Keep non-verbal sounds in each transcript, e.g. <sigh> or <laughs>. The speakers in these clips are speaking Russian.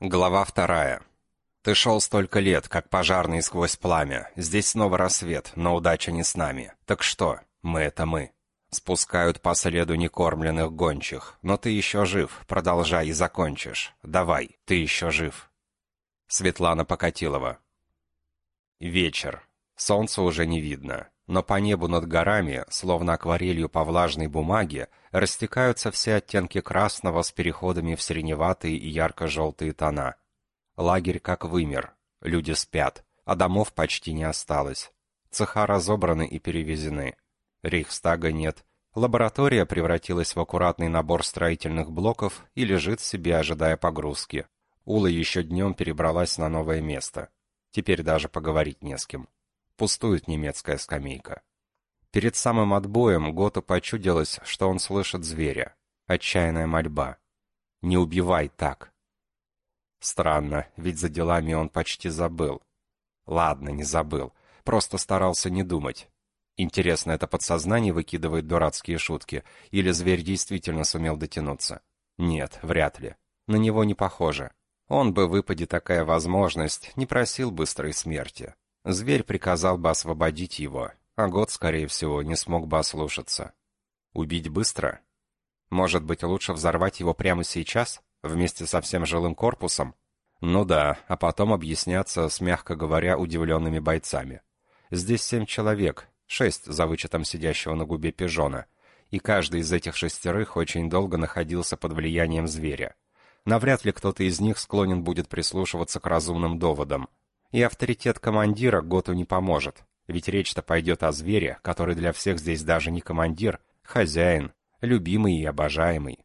Глава вторая. Ты шел столько лет, как пожарный сквозь пламя. Здесь снова рассвет, но удача не с нами. Так что, мы — это мы. Спускают по следу некормленных гончих. Но ты еще жив, продолжай и закончишь. Давай, ты еще жив. Светлана Покатилова. Вечер. Солнца уже не видно но по небу над горами, словно акварелью по влажной бумаге, растекаются все оттенки красного с переходами в сиреневатые и ярко-желтые тона. Лагерь как вымер, люди спят, а домов почти не осталось. Цеха разобраны и перевезены. Рейхстага нет. Лаборатория превратилась в аккуратный набор строительных блоков и лежит себе, ожидая погрузки. Ула еще днем перебралась на новое место. Теперь даже поговорить не с кем. Пустует немецкая скамейка. Перед самым отбоем Готу почудилось, что он слышит зверя. Отчаянная мольба. «Не убивай так!» Странно, ведь за делами он почти забыл. Ладно, не забыл. Просто старался не думать. Интересно, это подсознание выкидывает дурацкие шутки, или зверь действительно сумел дотянуться? Нет, вряд ли. На него не похоже. Он бы, выпади такая возможность, не просил быстрой смерти. Зверь приказал бы освободить его, а год, скорее всего, не смог бы ослушаться. Убить быстро? Может быть, лучше взорвать его прямо сейчас, вместе со всем жилым корпусом? Ну да, а потом объясняться с, мягко говоря, удивленными бойцами. Здесь семь человек, шесть за вычетом сидящего на губе пижона, и каждый из этих шестерых очень долго находился под влиянием зверя. Навряд ли кто-то из них склонен будет прислушиваться к разумным доводам – и авторитет командира Готу не поможет, ведь речь-то пойдет о звере, который для всех здесь даже не командир, хозяин, любимый и обожаемый.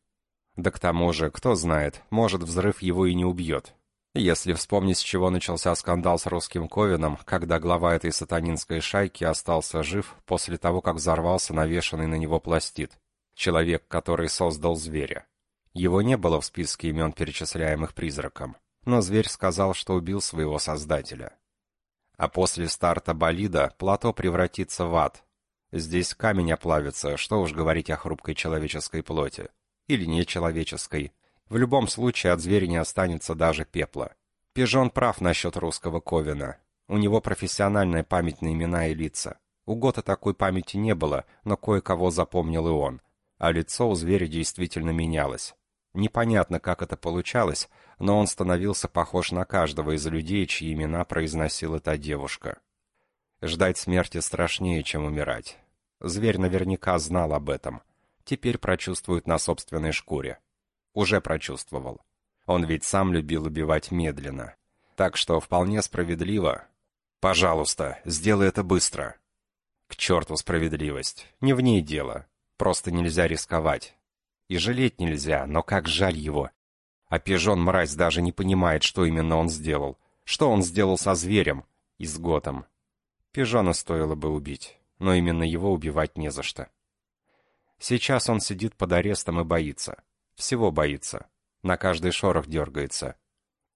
Да к тому же, кто знает, может взрыв его и не убьет. Если вспомнить, с чего начался скандал с русским Ковином, когда глава этой сатанинской шайки остался жив после того, как взорвался навешанный на него пластид. Человек, который создал зверя. Его не было в списке имен, перечисляемых призраком но зверь сказал, что убил своего создателя. А после старта болида плато превратится в ад. Здесь камень оплавится, что уж говорить о хрупкой человеческой плоти. Или нечеловеческой. В любом случае от зверя не останется даже пепла. Пижон прав насчет русского Ковина. У него профессиональная память на имена и лица. У Гота такой памяти не было, но кое-кого запомнил и он. А лицо у зверя действительно менялось. Непонятно, как это получалось, но он становился похож на каждого из людей, чьи имена произносила та девушка. Ждать смерти страшнее, чем умирать. Зверь наверняка знал об этом. Теперь прочувствует на собственной шкуре. Уже прочувствовал. Он ведь сам любил убивать медленно. Так что вполне справедливо. «Пожалуйста, сделай это быстро». К черту справедливость. Не в ней дело. Просто нельзя рисковать. И жалеть нельзя, но как жаль его. А пижон мразь даже не понимает, что именно он сделал. Что он сделал со зверем и с готом. Пижона стоило бы убить, но именно его убивать не за что. Сейчас он сидит под арестом и боится. Всего боится. На каждый шорох дергается.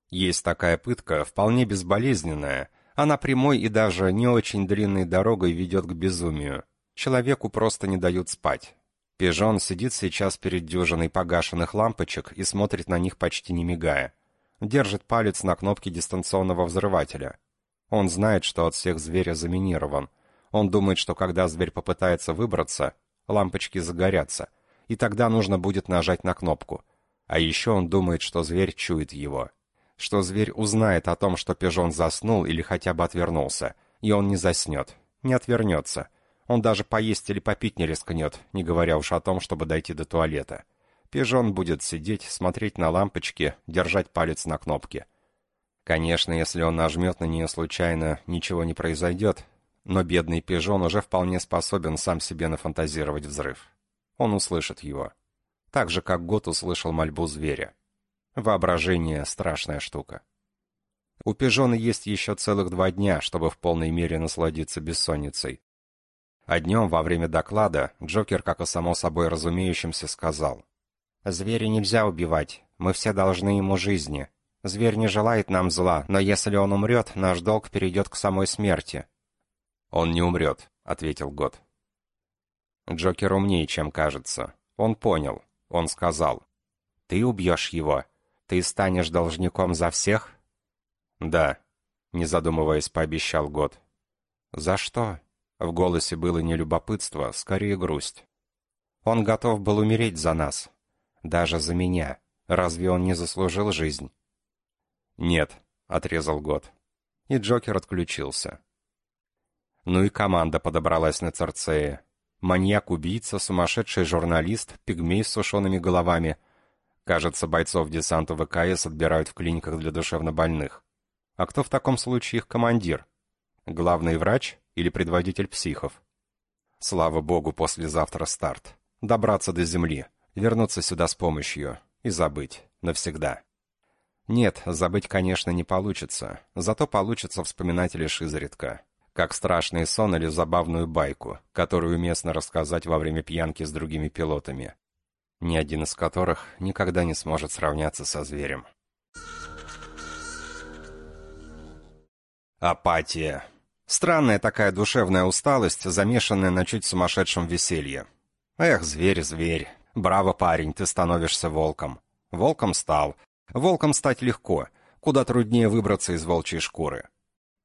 Есть такая пытка, вполне безболезненная. Она прямой и даже не очень длинной дорогой ведет к безумию. Человеку просто не дают спать. Пижон сидит сейчас перед дюжиной погашенных лампочек и смотрит на них почти не мигая. Держит палец на кнопке дистанционного взрывателя. Он знает, что от всех зверя заминирован. Он думает, что когда зверь попытается выбраться, лампочки загорятся, и тогда нужно будет нажать на кнопку. А еще он думает, что зверь чует его. Что зверь узнает о том, что пижон заснул или хотя бы отвернулся, и он не заснет, не отвернется, он даже поесть или попить не рискнет, не говоря уж о том, чтобы дойти до туалета. Пижон будет сидеть, смотреть на лампочки, держать палец на кнопке. Конечно, если он нажмет на нее случайно, ничего не произойдет, но бедный пижон уже вполне способен сам себе нафантазировать взрыв. Он услышит его. Так же, как Гот услышал мольбу зверя. Воображение — страшная штука. У пижона есть еще целых два дня, чтобы в полной мере насладиться бессонницей. А днем, во время доклада, Джокер, как и само собой разумеющимся, сказал. «Зверя нельзя убивать. Мы все должны ему жизни. Зверь не желает нам зла, но если он умрет, наш долг перейдет к самой смерти». «Он не умрет», — ответил Год. Джокер умнее, чем кажется. Он понял. Он сказал. «Ты убьешь его. Ты станешь должником за всех? Да, не задумываясь, пообещал Год. За что? В голосе было не любопытство, скорее грусть. Он готов был умереть за нас. Даже за меня. Разве он не заслужил жизнь? Нет, отрезал Год. И Джокер отключился. Ну и команда подобралась на Церцея. Маньяк-убийца, сумасшедший журналист, пигмей с сушеными головами. Кажется, бойцов десанта ВКС отбирают в клиниках для душевнобольных. А кто в таком случае их командир? Главный врач или предводитель психов? Слава богу, послезавтра старт. Добраться до земли, вернуться сюда с помощью и забыть. Навсегда. Нет, забыть, конечно, не получится. Зато получится вспоминать лишь изредка как страшный сон или забавную байку, которую уместно рассказать во время пьянки с другими пилотами, ни один из которых никогда не сможет сравняться со зверем. Апатия. Странная такая душевная усталость, замешанная на чуть сумасшедшем веселье. Эх, зверь, зверь. Браво, парень, ты становишься волком. Волком стал. Волком стать легко. Куда труднее выбраться из волчьей шкуры.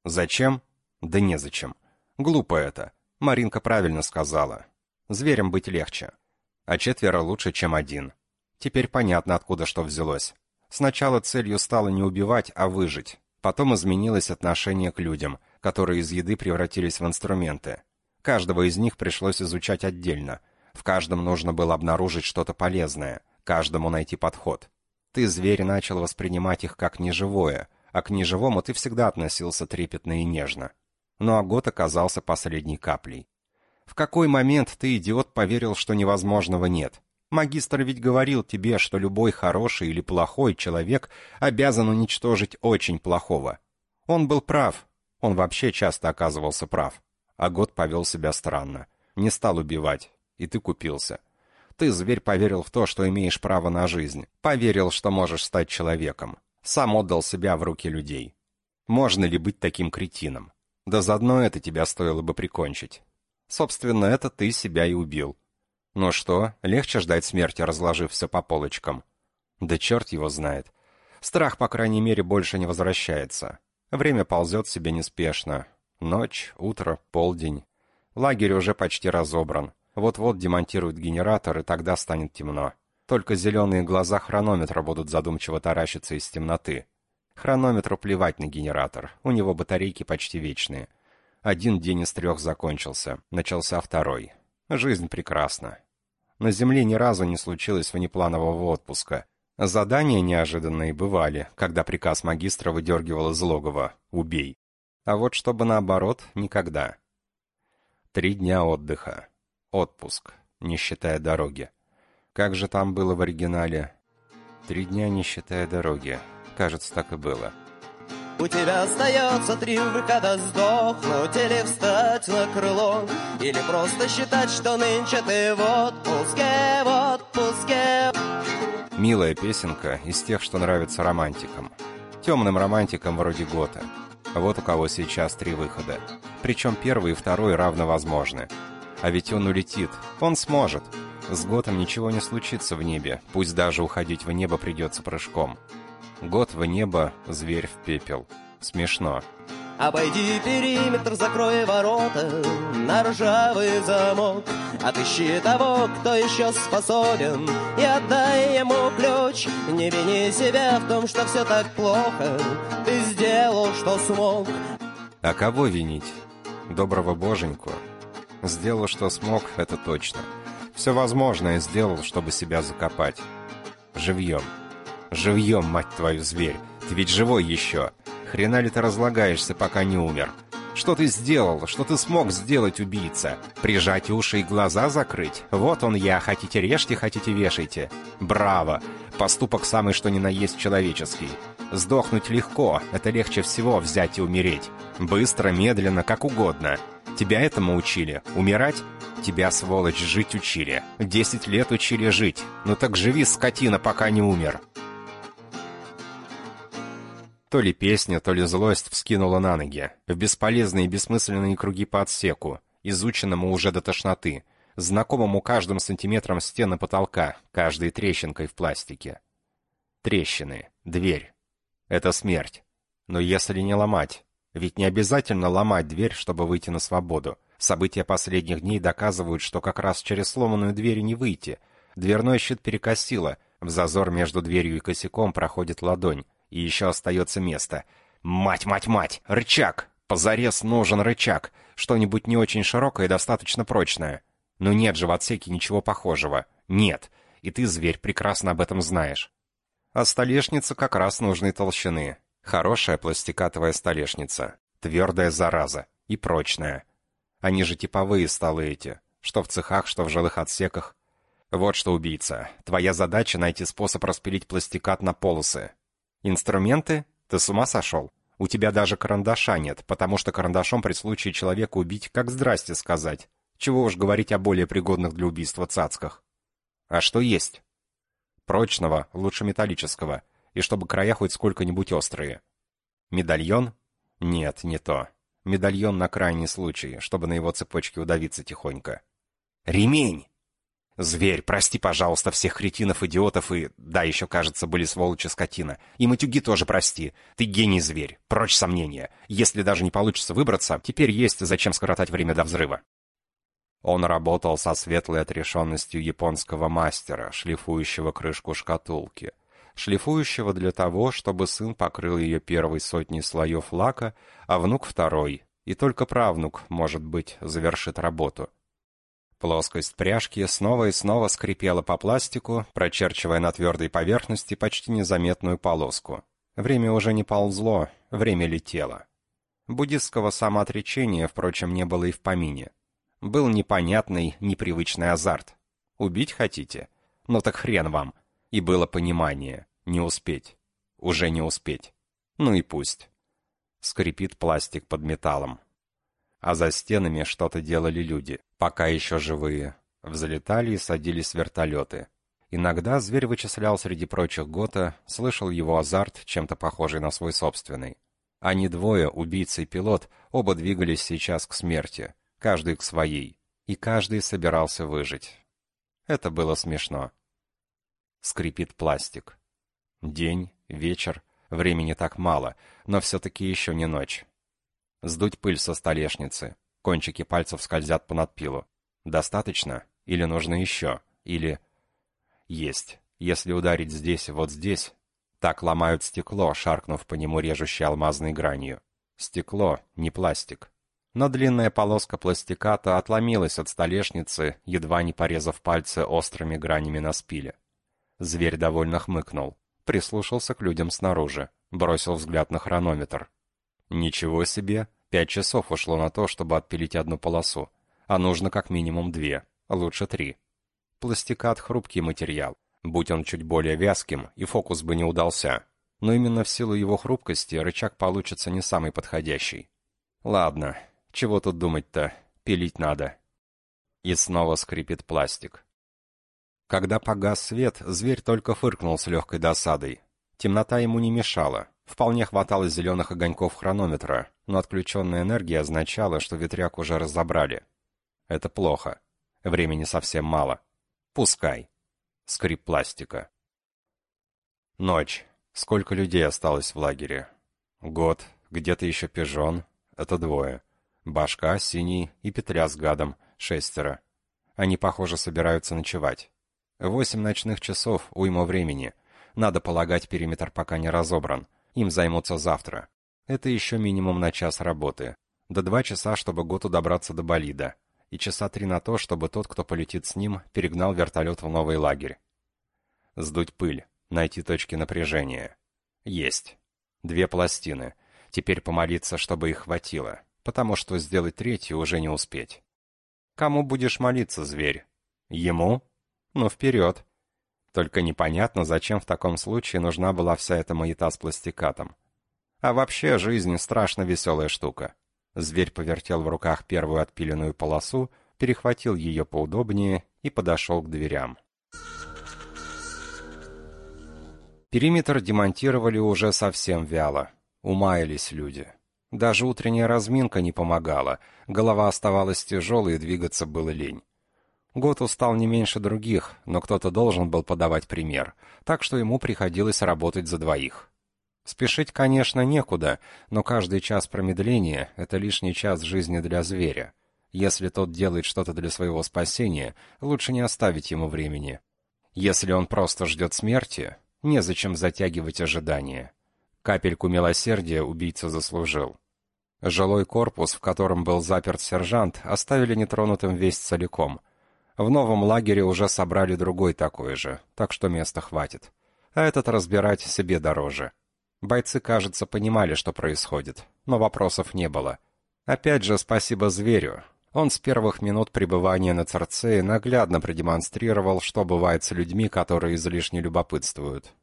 Зачем? Да незачем. Глупо это. Маринка правильно сказала. Зверем быть легче. А четверо лучше, чем один. Теперь понятно, откуда что взялось. Сначала целью стало не убивать, а выжить. Потом изменилось отношение к людям, которые из еды превратились в инструменты. Каждого из них пришлось изучать отдельно. В каждом нужно было обнаружить что-то полезное, каждому найти подход. Ты, зверь, начал воспринимать их как неживое, а к неживому ты всегда относился трепетно и нежно но Агот оказался последней каплей. В какой момент ты, идиот, поверил, что невозможного нет? Магистр ведь говорил тебе, что любой хороший или плохой человек обязан уничтожить очень плохого. Он был прав. Он вообще часто оказывался прав. А год повел себя странно. Не стал убивать. И ты купился. Ты, зверь, поверил в то, что имеешь право на жизнь. Поверил, что можешь стать человеком. Сам отдал себя в руки людей. Можно ли быть таким кретином? Да заодно это тебя стоило бы прикончить. Собственно, это ты себя и убил. Ну что, легче ждать смерти, разложив все по полочкам? Да черт его знает. Страх, по крайней мере, больше не возвращается. Время ползет себе неспешно. Ночь, утро, полдень. Лагерь уже почти разобран. Вот-вот демонтируют генератор, и тогда станет темно. Только зеленые глаза хронометра будут задумчиво таращиться из темноты. Хронометру плевать на генератор, у него батарейки почти вечные. Один день из трех закончился, начался второй. Жизнь прекрасна. На Земле ни разу не случилось внепланового отпуска. Задания неожиданные бывали, когда приказ магистра выдергивал из логова «Убей». А вот чтобы наоборот, никогда. Три дня отдыха. Отпуск, не считая дороги. Как же там было в оригинале? Три дня, не считая дороги. Кажется, так и было. У тебя остается три выхода сдохнуть Или встать на крыло Или просто считать, что нынче ты в отпуске, в отпуске Милая песенка из тех, что нравятся романтикам. Темным романтикам вроде Гота. Вот у кого сейчас три выхода. Причем первый и второй равно возможны. А ведь он улетит. Он сможет. С Готом ничего не случится в небе, пусть даже уходить в небо придется прыжком. Год в небо, зверь в пепел. Смешно. Обойди периметр, закрой ворота на ржавый замок. Отыщи того, кто еще способен, и отдай ему ключ. Не вини себя в том, что все так плохо. Ты сделал, что смог. А кого винить? Доброго боженьку. Сделал, что смог, это точно. Все возможное сделал, чтобы себя закопать. Живьем. Живьем, мать твою, зверь. Ты ведь живой еще. Хрена ли ты разлагаешься, пока не умер? Что ты сделал? Что ты смог сделать, убийца? Прижать уши и глаза закрыть? Вот он я, хотите режьте, хотите вешайте. Браво! Поступок самый что ни на есть человеческий. Сдохнуть легко, это легче всего взять и умереть. Быстро, медленно, как угодно. Тебя этому учили? Умирать? Тебя, сволочь, жить учили. Десять лет учили жить. Ну так живи, скотина, пока не умер. То ли песня, то ли злость вскинула на ноги, в бесполезные и бессмысленные круги по отсеку, изученному уже до тошноты, знакомому каждым сантиметром стены потолка, каждой трещинкой в пластике. Трещины, дверь. Это смерть. Но если не ломать, ведь не обязательно ломать дверь, чтобы выйти на свободу. События последних дней доказывают, что как раз через сломанную дверь не выйти. Дверной щит перекосило, в зазор между дверью и косяком проходит ладонь, и еще остается место. Мать, мать, мать! Рычаг! Позарез нужен рычаг. Что-нибудь не очень широкое и достаточно прочное. Но нет же в отсеке ничего похожего. Нет. И ты, зверь, прекрасно об этом знаешь. А столешница как раз нужной толщины. Хорошая пластикатовая столешница. Твердая зараза. И прочная. Они же типовые столы эти. Что в цехах, что в жилых отсеках. Вот что, убийца. Твоя задача — найти способ распилить пластикат на полосы. Инструменты? Ты с ума сошел? У тебя даже карандаша нет, потому что карандашом при случае человека убить как здрасте сказать. Чего уж говорить о более пригодных для убийства цацках. А что есть? Прочного, лучше металлического, и чтобы края хоть сколько-нибудь острые. Медальон? Нет, не то. Медальон на крайний случай, чтобы на его цепочке удавиться тихонько. Ремень! Зверь, прости, пожалуйста, всех кретинов, идиотов и... Да, еще, кажется, были сволочи скотина. И матюги тоже прости. Ты гений зверь. Прочь сомнения. Если даже не получится выбраться, теперь есть зачем скоротать время до взрыва. Он работал со светлой отрешенностью японского мастера, шлифующего крышку шкатулки. Шлифующего для того, чтобы сын покрыл ее первой сотней слоев лака, а внук второй, и только правнук, может быть, завершит работу. Плоскость пряжки снова и снова скрипела по пластику, прочерчивая на твердой поверхности почти незаметную полоску. Время уже не ползло, время летело. Буддистского самоотречения, впрочем, не было и в помине. Был непонятный, непривычный азарт. Убить хотите? Ну так хрен вам. И было понимание. Не успеть. Уже не успеть. Ну и пусть. Скрипит пластик под металлом. А за стенами что-то делали люди, пока еще живые. Взлетали и садились вертолеты. Иногда зверь вычислял среди прочих Гота, слышал его азарт, чем-то похожий на свой собственный. Они двое, убийца и пилот, оба двигались сейчас к смерти каждый к своей, и каждый собирался выжить. Это было смешно. Скрипит пластик. День, вечер, времени так мало, но все-таки еще не ночь. Сдуть пыль со столешницы. Кончики пальцев скользят по надпилу. Достаточно? Или нужно еще? Или... Есть. Если ударить здесь вот здесь... Так ломают стекло, шаркнув по нему режущей алмазной гранью. Стекло, не пластик но длинная полоска пластиката отломилась от столешницы, едва не порезав пальцы острыми гранями на спиле. Зверь довольно хмыкнул, прислушался к людям снаружи, бросил взгляд на хронометр. Ничего себе, пять часов ушло на то, чтобы отпилить одну полосу, а нужно как минимум две, лучше три. Пластикат — хрупкий материал. Будь он чуть более вязким, и фокус бы не удался. Но именно в силу его хрупкости рычаг получится не самый подходящий. Ладно, чего тут думать-то? Пилить надо. И снова скрипит пластик. Когда погас свет, зверь только фыркнул с легкой досадой. Темнота ему не мешала. Вполне хватало зеленых огоньков хронометра, но отключенная энергия означала, что ветряк уже разобрали. Это плохо. Времени совсем мало. Пускай. Скрип пластика. Ночь. Сколько людей осталось в лагере? Год. Где-то еще пижон. Это двое. Башка, Синий и Петря с гадом, шестеро. Они, похоже, собираются ночевать. Восемь ночных часов, уйма времени. Надо полагать, периметр пока не разобран. Им займутся завтра. Это еще минимум на час работы. До два часа, чтобы Готу добраться до болида. И часа три на то, чтобы тот, кто полетит с ним, перегнал вертолет в новый лагерь. Сдуть пыль. Найти точки напряжения. Есть. Две пластины. Теперь помолиться, чтобы их хватило потому что сделать третью уже не успеть. Кому будешь молиться, зверь? Ему? Ну, вперед. Только непонятно, зачем в таком случае нужна была вся эта маята с пластикатом. А вообще, жизнь страшно веселая штука. Зверь повертел в руках первую отпиленную полосу, перехватил ее поудобнее и подошел к дверям. Периметр демонтировали уже совсем вяло. Умаялись люди. Даже утренняя разминка не помогала, голова оставалась тяжелой и двигаться было лень. Год устал не меньше других, но кто-то должен был подавать пример, так что ему приходилось работать за двоих. Спешить, конечно, некуда, но каждый час промедления — это лишний час жизни для зверя. Если тот делает что-то для своего спасения, лучше не оставить ему времени. Если он просто ждет смерти, незачем затягивать ожидания. Капельку милосердия убийца заслужил. Жилой корпус, в котором был заперт сержант, оставили нетронутым весь целиком. В новом лагере уже собрали другой такой же, так что места хватит. А этот разбирать себе дороже. Бойцы, кажется, понимали, что происходит, но вопросов не было. Опять же, спасибо зверю. Он с первых минут пребывания на Церцее наглядно продемонстрировал, что бывает с людьми, которые излишне любопытствуют.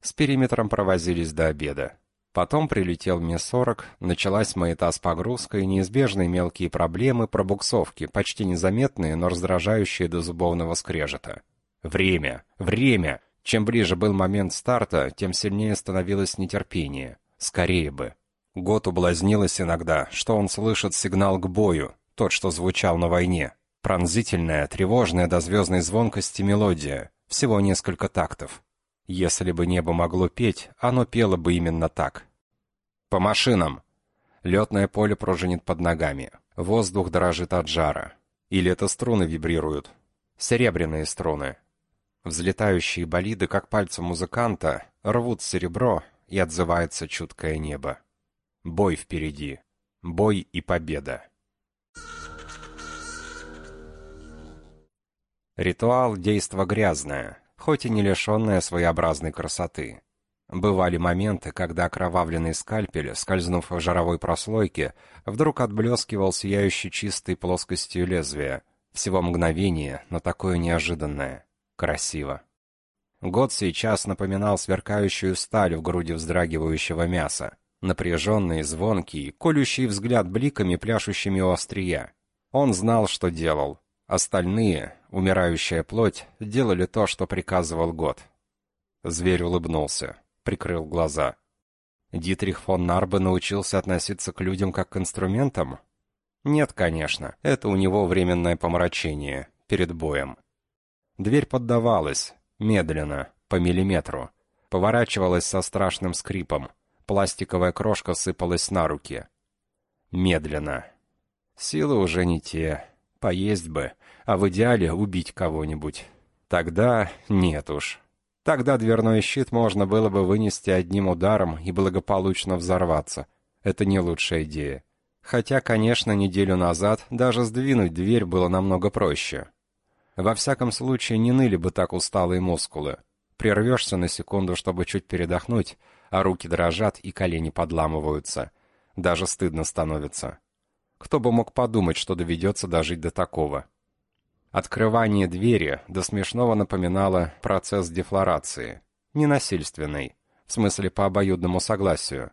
С периметром провозились до обеда. Потом прилетел Ми-40, началась маята с погрузкой, неизбежные мелкие проблемы, пробуксовки, почти незаметные, но раздражающие до зубовного скрежета. Время! Время! Чем ближе был момент старта, тем сильнее становилось нетерпение. Скорее бы. Год ублазнилось иногда, что он слышит сигнал к бою, тот, что звучал на войне. Пронзительная, тревожная до звездной звонкости мелодия. Всего несколько тактов. Если бы небо могло петь, оно пело бы именно так. По машинам. Летное поле пружинит под ногами. Воздух дрожит от жара. Или это струны вибрируют. Серебряные струны. Взлетающие болиды, как пальцы музыканта, рвут серебро, и отзывается чуткое небо. Бой впереди. Бой и победа. Ритуал — действо грязное, хоть и не лишенное своеобразной красоты. Бывали моменты, когда окровавленный скальпель, скользнув в жировой прослойке, вдруг отблескивал сияющей чистой плоскостью лезвия. Всего мгновение, но такое неожиданное. Красиво. Год сейчас напоминал сверкающую сталь в груди вздрагивающего мяса. Напряженный, звонкий, колющий взгляд бликами, пляшущими у острия. Он знал, что делал. Остальные, умирающая плоть, делали то, что приказывал год. Зверь улыбнулся, прикрыл глаза. Дитрих фон Нарбе научился относиться к людям как к инструментам? Нет, конечно, это у него временное помрачение, перед боем. Дверь поддавалась, медленно, по миллиметру. Поворачивалась со страшным скрипом. Пластиковая крошка сыпалась на руки. Медленно. Силы уже не те. Поесть бы, а в идеале убить кого-нибудь. Тогда нет уж. Тогда дверной щит можно было бы вынести одним ударом и благополучно взорваться. Это не лучшая идея. Хотя, конечно, неделю назад даже сдвинуть дверь было намного проще. Во всяком случае, не ныли бы так усталые мускулы. Прервешься на секунду, чтобы чуть передохнуть, а руки дрожат и колени подламываются. Даже стыдно становится. Кто бы мог подумать, что доведется дожить до такого. Открывание двери до смешного напоминало процесс дефлорации. Ненасильственный, в смысле по обоюдному согласию.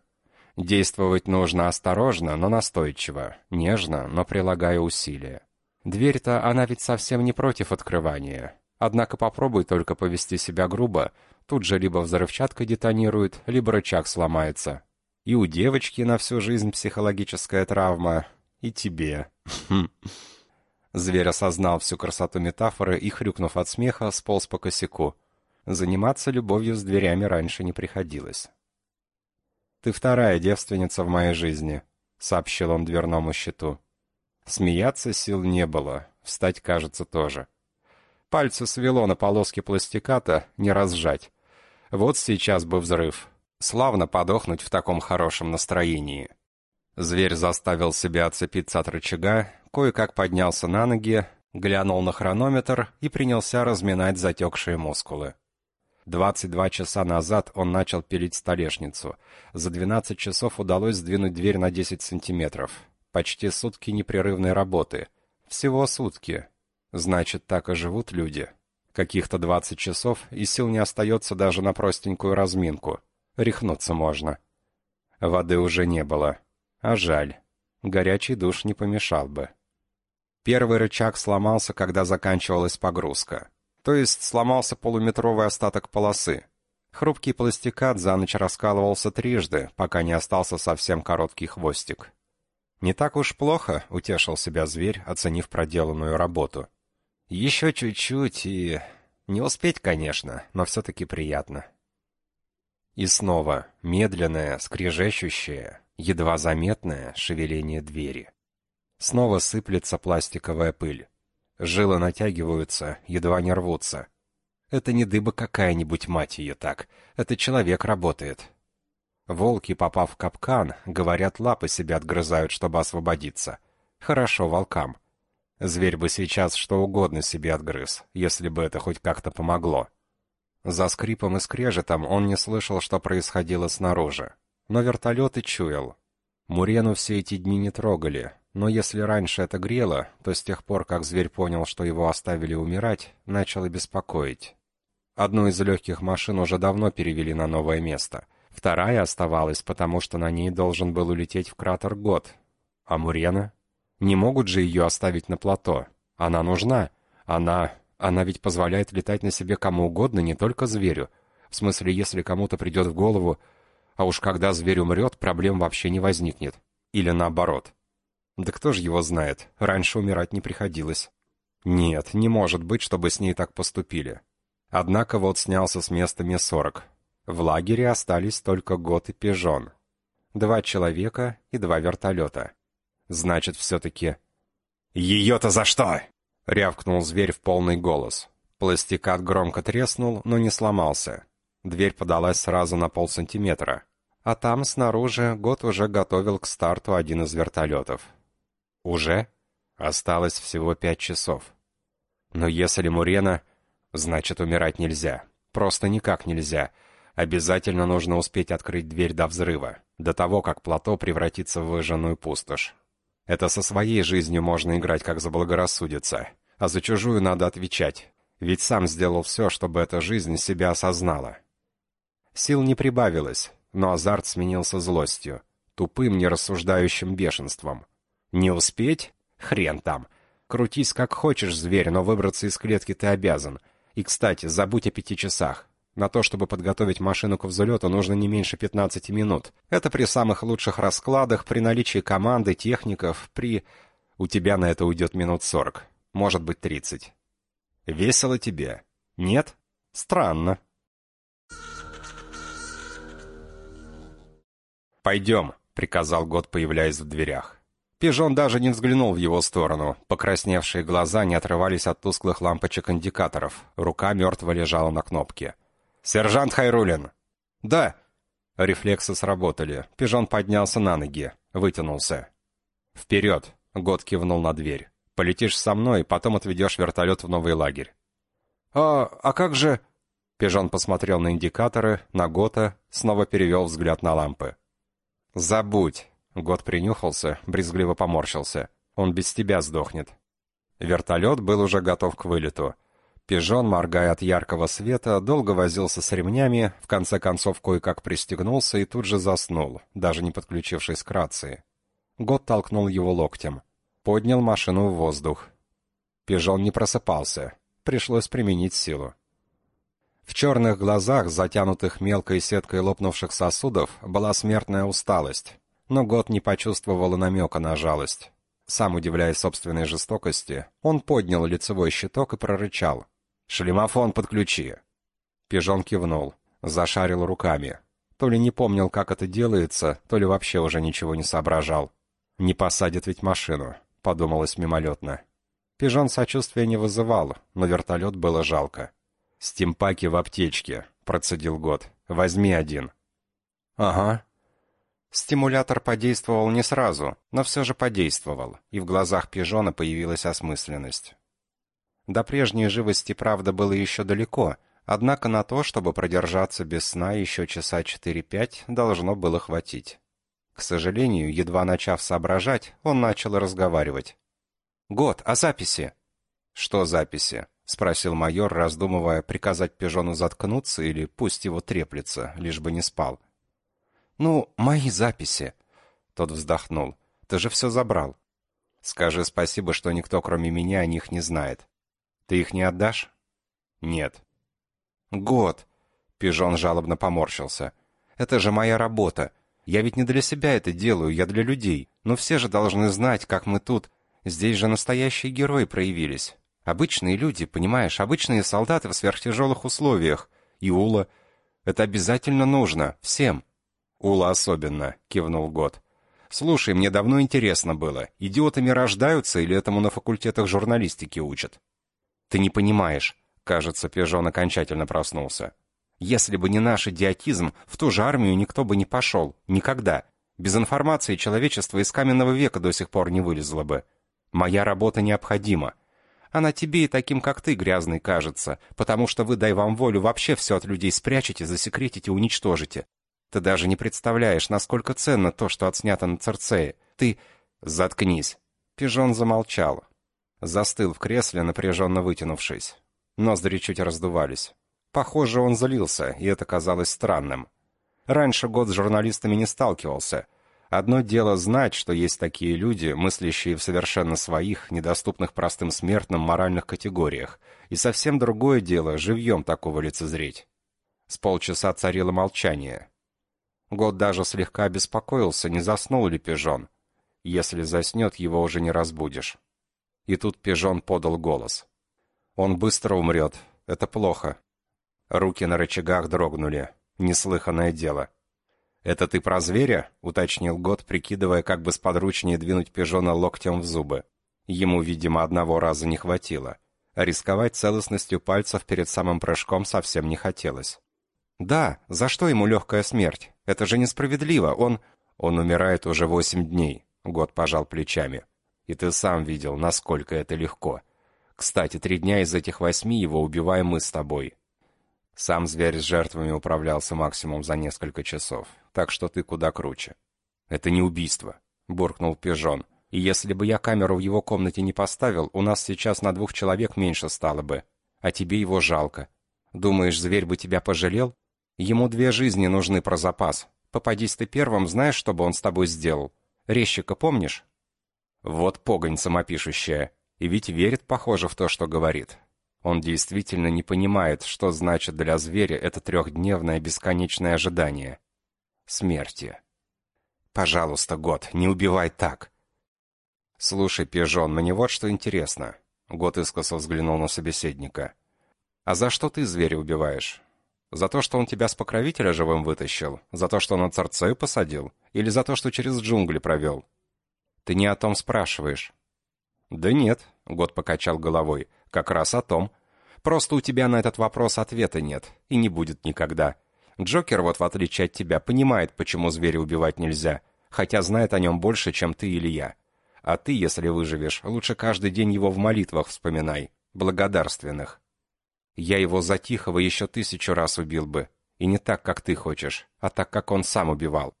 Действовать нужно осторожно, но настойчиво, нежно, но прилагая усилия. Дверь-то она ведь совсем не против открывания. Однако попробуй только повести себя грубо, тут же либо взрывчатка детонирует, либо рычаг сломается. И у девочки на всю жизнь психологическая травма, и тебе. <laughs> Зверь осознал всю красоту метафоры и, хрюкнув от смеха, сполз по косяку. Заниматься любовью с дверями раньше не приходилось. «Ты вторая девственница в моей жизни», — сообщил он дверному щиту. Смеяться сил не было, встать, кажется, тоже. Пальцы свело на полоске пластиката, не разжать. Вот сейчас бы взрыв. Славно подохнуть в таком хорошем настроении. Зверь заставил себя отцепиться от рычага, кое-как поднялся на ноги, глянул на хронометр и принялся разминать затекшие мускулы. 22 часа назад он начал пилить столешницу. За 12 часов удалось сдвинуть дверь на 10 сантиметров. Почти сутки непрерывной работы. Всего сутки. Значит, так и живут люди. Каких-то 20 часов, и сил не остается даже на простенькую разминку. Рехнуться можно. Воды уже не было. А жаль. Горячий душ не помешал бы. Первый рычаг сломался, когда заканчивалась погрузка. То есть сломался полуметровый остаток полосы. Хрупкий пластикат за ночь раскалывался трижды, пока не остался совсем короткий хвостик. «Не так уж плохо», — утешил себя зверь, оценив проделанную работу. Еще чуть-чуть и... Не успеть, конечно, но все-таки приятно. И снова медленное, скрежещущее, едва заметное шевеление двери. Снова сыплется пластиковая пыль. Жилы натягиваются, едва не рвутся. Это не дыба какая-нибудь, мать ее так. Это человек работает. Волки, попав в капкан, говорят, лапы себя отгрызают, чтобы освободиться. Хорошо волкам. Зверь бы сейчас что угодно себе отгрыз, если бы это хоть как-то помогло. За скрипом и скрежетом он не слышал, что происходило снаружи. Но вертолет и чуял. Мурену все эти дни не трогали, но если раньше это грело, то с тех пор, как зверь понял, что его оставили умирать, начало беспокоить. Одну из легких машин уже давно перевели на новое место. Вторая оставалась, потому что на ней должен был улететь в кратер год. А Мурена? Не могут же ее оставить на плато. Она нужна. Она... Она ведь позволяет летать на себе кому угодно, не только зверю. В смысле, если кому-то придет в голову... А уж когда зверь умрет, проблем вообще не возникнет. Или наоборот. Да кто же его знает? Раньше умирать не приходилось. Нет, не может быть, чтобы с ней так поступили. Однако вот снялся с места Ми-40. В лагере остались только Гот и Пижон. Два человека и два вертолета. Значит, все-таки... «Ее-то за что?» — рявкнул зверь в полный голос. Пластикат громко треснул, но не сломался. Дверь подалась сразу на полсантиметра. А там, снаружи, Гот уже готовил к старту один из вертолетов. Уже? Осталось всего пять часов. Но если Мурена... Значит, умирать нельзя. Просто никак нельзя. Обязательно нужно успеть открыть дверь до взрыва, до того, как плато превратится в выжженную пустошь. Это со своей жизнью можно играть, как заблагорассудится, а за чужую надо отвечать, ведь сам сделал все, чтобы эта жизнь себя осознала. Сил не прибавилось, но азарт сменился злостью, тупым, нерассуждающим бешенством. Не успеть? Хрен там. Крутись как хочешь, зверь, но выбраться из клетки ты обязан. И, кстати, забудь о пяти часах. На то, чтобы подготовить машину к взлету, нужно не меньше 15 минут. Это при самых лучших раскладах, при наличии команды, техников, при... У тебя на это уйдет минут 40, может быть 30. Весело тебе? Нет? Странно. «Пойдем», — приказал Год, появляясь в дверях. Пижон даже не взглянул в его сторону. Покрасневшие глаза не отрывались от тусклых лампочек индикаторов. Рука мертво лежала на кнопке. «Сержант Хайрулин!» «Да!» Рефлексы сработали. Пижон поднялся на ноги, вытянулся. «Вперед!» — Год кивнул на дверь. «Полетишь со мной, потом отведешь вертолет в новый лагерь». «А, а как же...» Пижон посмотрел на индикаторы, на Гота, снова перевел взгляд на лампы. «Забудь!» — Гот принюхался, брезгливо поморщился. «Он без тебя сдохнет». Вертолет был уже готов к вылету. Пижон, моргая от яркого света, долго возился с ремнями, в конце концов кое-как пристегнулся и тут же заснул, даже не подключившись к рации. Год толкнул его локтем. Поднял машину в воздух. Пижон не просыпался. Пришлось применить силу. В черных глазах, затянутых мелкой сеткой лопнувших сосудов, была смертная усталость. Но Год не почувствовал намека на жалость. Сам удивляясь собственной жестокости, он поднял лицевой щиток и прорычал. «Шлемофон подключи!» Пижон кивнул, зашарил руками. То ли не помнил, как это делается, то ли вообще уже ничего не соображал. «Не посадят ведь машину», — подумалось мимолетно. Пижон сочувствия не вызывал, но вертолет было жалко. «Стимпаки в аптечке», — процедил Год. «Возьми один». «Ага». Стимулятор подействовал не сразу, но все же подействовал, и в глазах Пижона появилась осмысленность. До прежней живости, правда, было еще далеко, однако на то, чтобы продержаться без сна еще часа четыре-пять, должно было хватить. К сожалению, едва начав соображать, он начал разговаривать. «Год, а записи?» «Что записи?» — спросил майор, раздумывая, приказать пижону заткнуться или пусть его треплется, лишь бы не спал. «Ну, мои записи». Тот вздохнул. «Ты же все забрал». «Скажи спасибо, что никто, кроме меня, о них не знает. Ты их не отдашь? Нет. Год. Пижон жалобно поморщился. Это же моя работа. Я ведь не для себя это делаю, я для людей. Но все же должны знать, как мы тут. Здесь же настоящие герои проявились. Обычные люди, понимаешь, обычные солдаты в сверхтяжелых условиях. И Ула. Это обязательно нужно. Всем. Ула особенно, кивнул Год. Слушай, мне давно интересно было, идиотами рождаются или этому на факультетах журналистики учат? Ты не понимаешь. Кажется, Пижон окончательно проснулся. Если бы не наш идиотизм, в ту же армию никто бы не пошел. Никогда. Без информации человечество из каменного века до сих пор не вылезло бы. Моя работа необходима. Она тебе и таким, как ты, грязный, кажется, потому что вы, дай вам волю, вообще все от людей спрячете, засекретите, уничтожите. Ты даже не представляешь, насколько ценно то, что отснято на Церцее. Ты... Заткнись. Пижон замолчал. Застыл в кресле, напряженно вытянувшись. Ноздри чуть раздувались. Похоже, он злился, и это казалось странным. Раньше год с журналистами не сталкивался. Одно дело знать, что есть такие люди, мыслящие в совершенно своих, недоступных простым смертным моральных категориях, и совсем другое дело живьем такого лицезреть. С полчаса царило молчание. Год даже слегка беспокоился, не заснул ли пижон. Если заснет, его уже не разбудишь. И тут пижон подал голос. Он быстро умрет. Это плохо. Руки на рычагах дрогнули. Неслыханное дело. «Это ты про зверя?» — уточнил Год, прикидывая, как бы сподручнее двинуть пижона локтем в зубы. Ему, видимо, одного раза не хватило. А рисковать целостностью пальцев перед самым прыжком совсем не хотелось. «Да, за что ему легкая смерть? Это же несправедливо, он...» «Он умирает уже восемь дней», — Год пожал плечами. «И ты сам видел, насколько это легко. Кстати, три дня из этих восьми его убиваем мы с тобой. Сам зверь с жертвами управлялся максимум за несколько часов, так что ты куда круче. Это не убийство, буркнул Пижон. И если бы я камеру в его комнате не поставил, у нас сейчас на двух человек меньше стало бы. А тебе его жалко. Думаешь, зверь бы тебя пожалел? Ему две жизни нужны про запас. Попадись ты первым, знаешь, что бы он с тобой сделал? Резчика помнишь? Вот погонь самопишущая. И ведь верит, похоже, в то, что говорит. Он действительно не понимает, что значит для зверя это трехдневное бесконечное ожидание. Смерти. Пожалуйста, Год, не убивай так. Слушай, Пижон, мне вот что интересно. Год искоса взглянул на собеседника. А за что ты зверя убиваешь? За то, что он тебя с покровителя живым вытащил? За то, что на царцею посадил? Или за то, что через джунгли провел? Ты не о том спрашиваешь. Да нет, Год покачал головой. Как раз о том. Просто у тебя на этот вопрос ответа нет. И не будет никогда. Джокер, вот в отличие от тебя, понимает, почему зверя убивать нельзя. Хотя знает о нем больше, чем ты или я. А ты, если выживешь, лучше каждый день его в молитвах вспоминай. Благодарственных. Я его за Тихого еще тысячу раз убил бы. И не так, как ты хочешь, а так, как он сам убивал.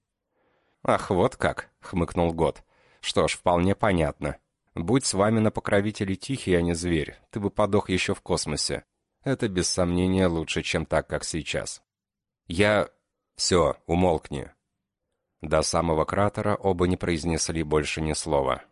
«Ах, вот как!» — хмыкнул Год. «Что ж, вполне понятно. Будь с вами на покровителе тихий, а не зверь, ты бы подох еще в космосе. Это без сомнения лучше, чем так, как сейчас. Я... Все, умолкни. До самого кратера оба не произнесли больше ни слова.